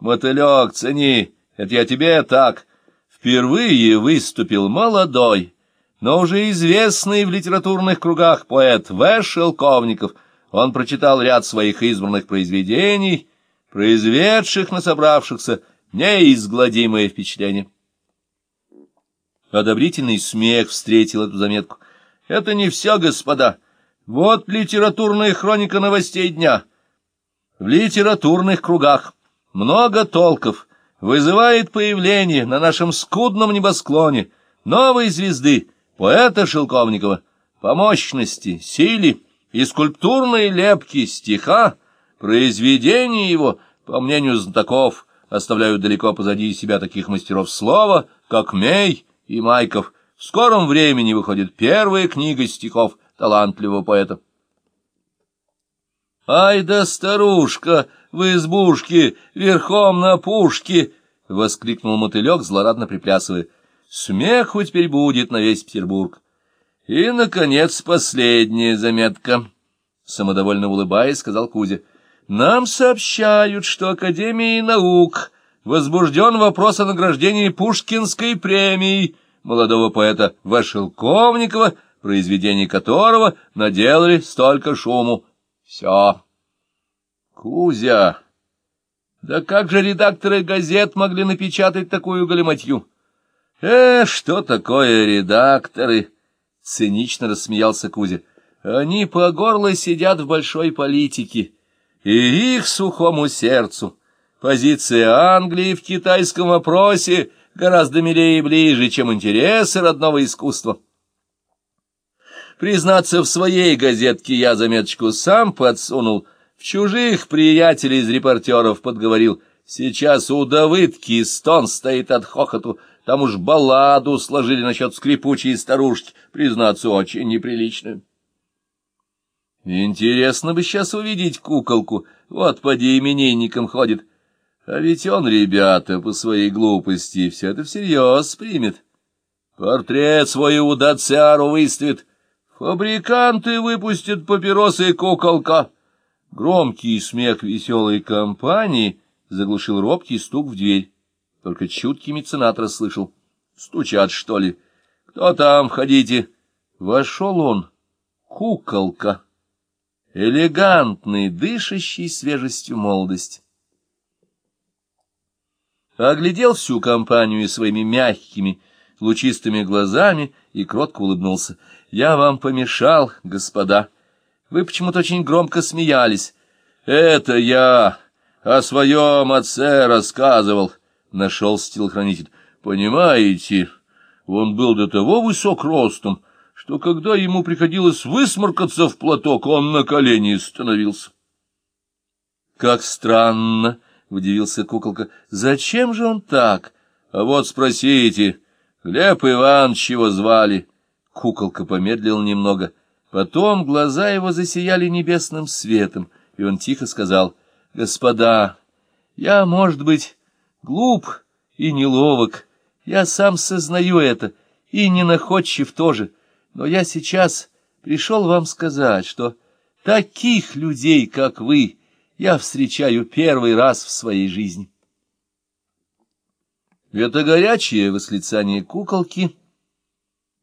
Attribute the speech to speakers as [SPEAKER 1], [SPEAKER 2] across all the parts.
[SPEAKER 1] Мотылек, цени, это я тебе так. Впервые выступил молодой, но уже известный в литературных кругах поэт В. Шелковников. Он прочитал ряд своих избранных произведений, произведших на собравшихся неизгладимое впечатление. Одобрительный смех встретил эту заметку. Это не все, господа. Вот литературная хроника новостей дня. В литературных кругах много толков вызывает появление на нашем скудном небосклоне новой звезды, поэта Шелковникова, по мощности, силе и скульптурной лепки стиха, произведения его, по мнению знатоков, оставляют далеко позади себя таких мастеров слова, как Мей и Майков. В скором времени выходит первая книга стихов талантливого поэта. «Ай да старушка в избушке, верхом на пушке!» — воскликнул мотылек, злорадно приплясывая. «Смеху теперь будет на весь Петербург». «И, наконец, последняя заметка», — самодовольно улыбаясь, сказал Кузя. «Нам сообщают, что Академией наук возбужден вопрос о награждении Пушкинской премией молодого поэта Вашелковникова, произведений которого наделали столько шуму. Все. Кузя, да как же редакторы газет могли напечатать такую галиматью? Э, что такое редакторы? Цинично рассмеялся Кузя. Они по горло сидят в большой политике, и их сухому сердцу позиция Англии в китайском вопросе гораздо милее и ближе, чем интересы родного искусства. Признаться, в своей газетке я заметочку сам подсунул, в чужих приятелей из репортеров подговорил. Сейчас у Давыдки стон стоит от хохоту, там уж балладу сложили насчет скрипучей старушки, признаться, очень неприличную. Интересно бы сейчас увидеть куколку, вот поди именинником ходит, а ведь он, ребята, по своей глупости все это всерьез примет. Портрет свой у Дациару выставит. Фабриканты выпустят папиросы и куколка. Громкий смех веселой компании заглушил робкий стук в дверь. Только чуткий меценат расслышал. Стучат, что ли? Кто там, входите? Вошел он, куколка, элегантный, дышащий свежестью молодость оглядел всю компанию своими мягкими, лучистыми глазами и кротко улыбнулся. — Я вам помешал, господа. Вы почему-то очень громко смеялись. — Это я о своем отце рассказывал, — нашел телохранитель. — Понимаете, он был до того высок ростом, что когда ему приходилось высморкаться в платок, он на колени становился. — Как странно! —— удивился куколка. — Зачем же он так? А вот спросите, Глеб Иванович его звали. Куколка помедлил немного. Потом глаза его засияли небесным светом, и он тихо сказал, — Господа, я, может быть, глуп и неловок, я сам сознаю это, и не находчив тоже, но я сейчас пришел вам сказать, что таких людей, как вы, я встречаю первый раз в своей жизни. Это горячее восклицание куколки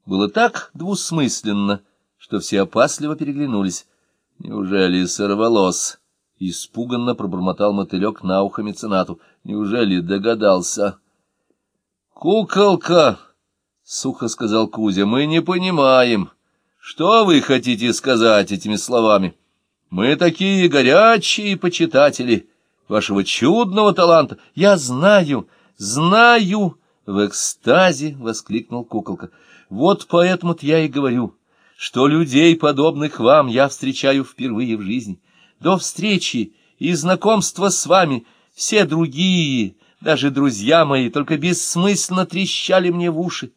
[SPEAKER 1] было так двусмысленно, что все опасливо переглянулись. Неужели сорвалось? Испуганно пробормотал мотылек на ухо меценату. Неужели догадался? «Куколка!» — сухо сказал Кузя. «Мы не понимаем. Что вы хотите сказать этими словами?» Мы такие горячие почитатели вашего чудного таланта. Я знаю, знаю, — в экстазе воскликнул куколка. Вот поэтому-то я и говорю, что людей, подобных вам, я встречаю впервые в жизни. До встречи и знакомства с вами все другие, даже друзья мои, только бессмысленно трещали мне в уши,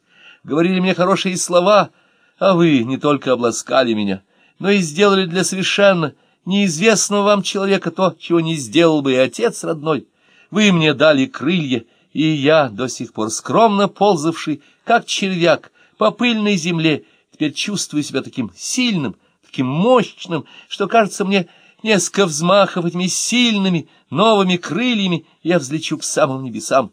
[SPEAKER 1] говорили мне хорошие слова, а вы не только обласкали меня, но и сделали для совершенно неизвестного вам человека то, чего не сделал бы и отец родной. Вы мне дали крылья, и я, до сих пор скромно ползавший, как червяк, по пыльной земле, теперь чувствую себя таким сильным, таким мощным, что, кажется мне, несколько взмахов этими сильными новыми крыльями, я взлечу к самым небесам.